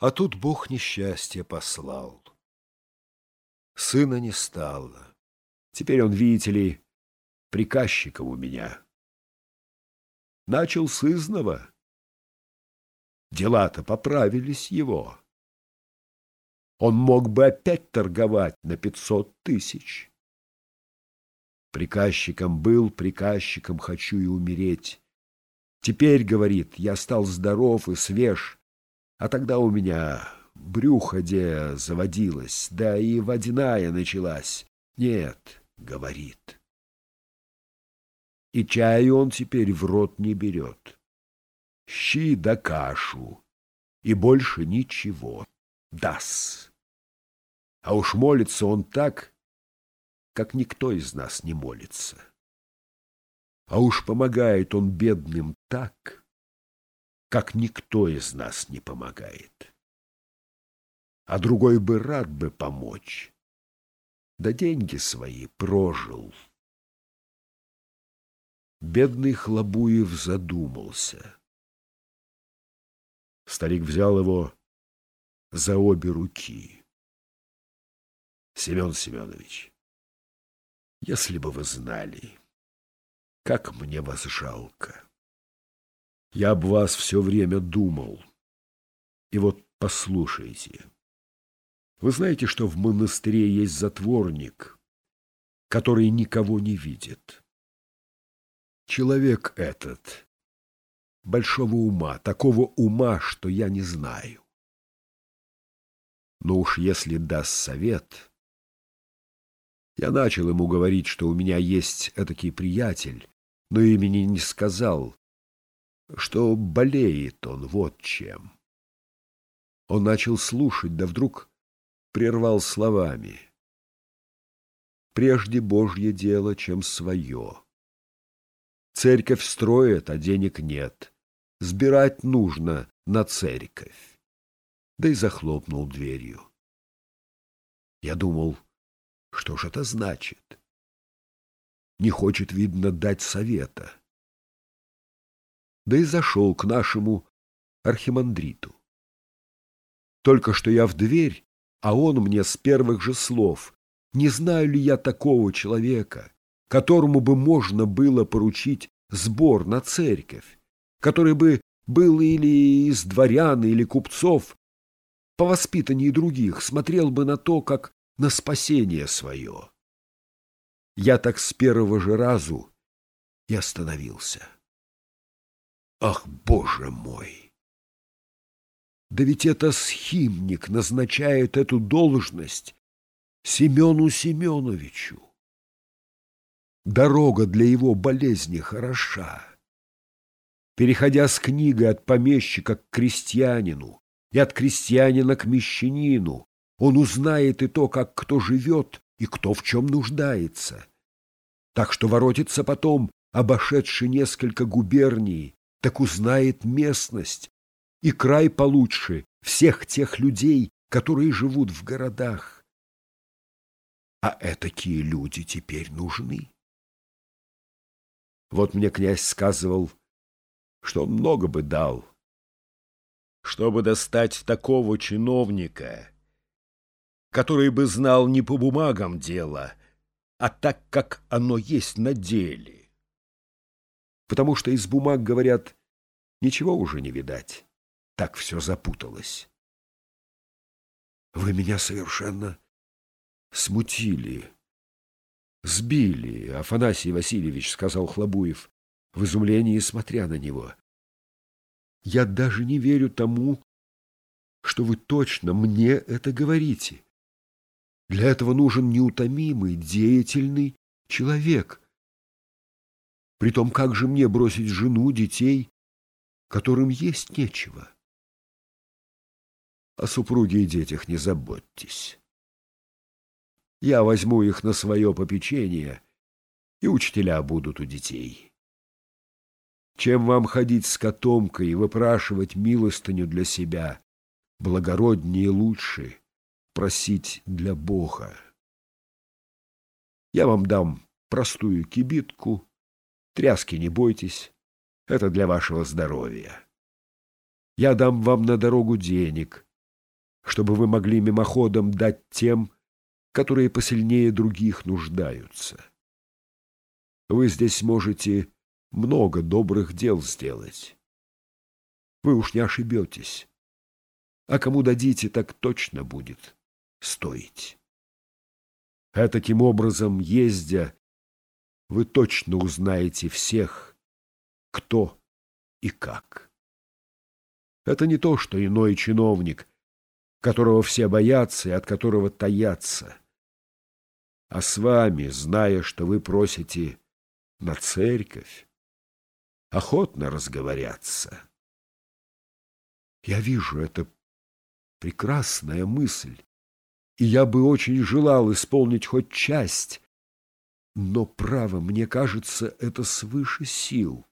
А тут Бог несчастье послал. Сына не стало. Теперь он, видите ли, приказчиком у меня. Начал с изного. Дела-то поправились его. Он мог бы опять торговать на пятьсот тысяч. Приказчиком был, приказчиком хочу и умереть. Теперь, говорит, я стал здоров и свеж, а тогда у меня брюхо где заводилось, да и водяная началась. Нет, говорит. И чаю он теперь в рот не берет. Щи да кашу, и больше ничего. Дас. А уж молится он так, как никто из нас не молится. А уж помогает он бедным так, как никто из нас не помогает. А другой бы рад бы помочь, да деньги свои прожил. Бедный Хлобуев задумался. Старик взял его за обе руки. Семен Семенович, если бы вы знали, как мне вас жалко. Я об вас все время думал. И вот послушайте. Вы знаете, что в монастыре есть затворник, который никого не видит. Человек этот большого ума, такого ума, что я не знаю. Но уж если даст совет... Я начал ему говорить, что у меня есть этакий приятель, но имени не сказал, что болеет он вот чем. Он начал слушать, да вдруг прервал словами. Прежде Божье дело, чем свое. Церковь строит, а денег нет. Сбирать нужно на церковь. Да и захлопнул дверью. Я думал, что ж это значит? Не хочет, видно, дать совета. Да и зашел к нашему архимандриту. Только что я в дверь, а он мне с первых же слов. Не знаю ли я такого человека, которому бы можно было поручить сбор на церковь, который бы был или из дворян, или купцов, по воспитании других, смотрел бы на то, как на спасение свое. Я так с первого же разу и остановился. Ах, Боже мой! Да ведь это схимник назначает эту должность Семену Семеновичу. Дорога для его болезни хороша. Переходя с книгой от помещика к крестьянину и от крестьянина к мещанину, он узнает и то, как кто живет и кто в чем нуждается. Так что воротится потом, обошедший несколько губерний, так узнает местность и край получше всех тех людей, которые живут в городах. А этакие люди теперь нужны. Вот мне князь сказывал, что он много бы дал, чтобы достать такого чиновника, который бы знал не по бумагам дело, а так, как оно есть на деле. Потому что из бумаг, говорят, ничего уже не видать. Так все запуталось. Вы меня совершенно смутили. «Сбили, Афанасий Васильевич», — сказал Хлобуев, в изумлении смотря на него. «Я даже не верю тому, что вы точно мне это говорите. Для этого нужен неутомимый, деятельный человек. Притом, как же мне бросить жену, детей, которым есть нечего? О супруге и детях не заботьтесь». Я возьму их на свое попечение, и учителя будут у детей. Чем вам ходить с котомкой и выпрашивать милостыню для себя, благороднее и лучше просить для Бога. Я вам дам простую кибитку, тряски не бойтесь, это для вашего здоровья. Я дам вам на дорогу денег, чтобы вы могли мимоходом дать тем, которые посильнее других нуждаются. Вы здесь можете много добрых дел сделать. Вы уж не ошибетесь. А кому дадите, так точно будет стоить. А таким образом, ездя, вы точно узнаете всех, кто и как. Это не то, что иной чиновник, которого все боятся и от которого таятся. А с вами, зная, что вы просите на церковь, охотно разговорятся. Я вижу, это прекрасная мысль, и я бы очень желал исполнить хоть часть, но, право, мне кажется, это свыше сил.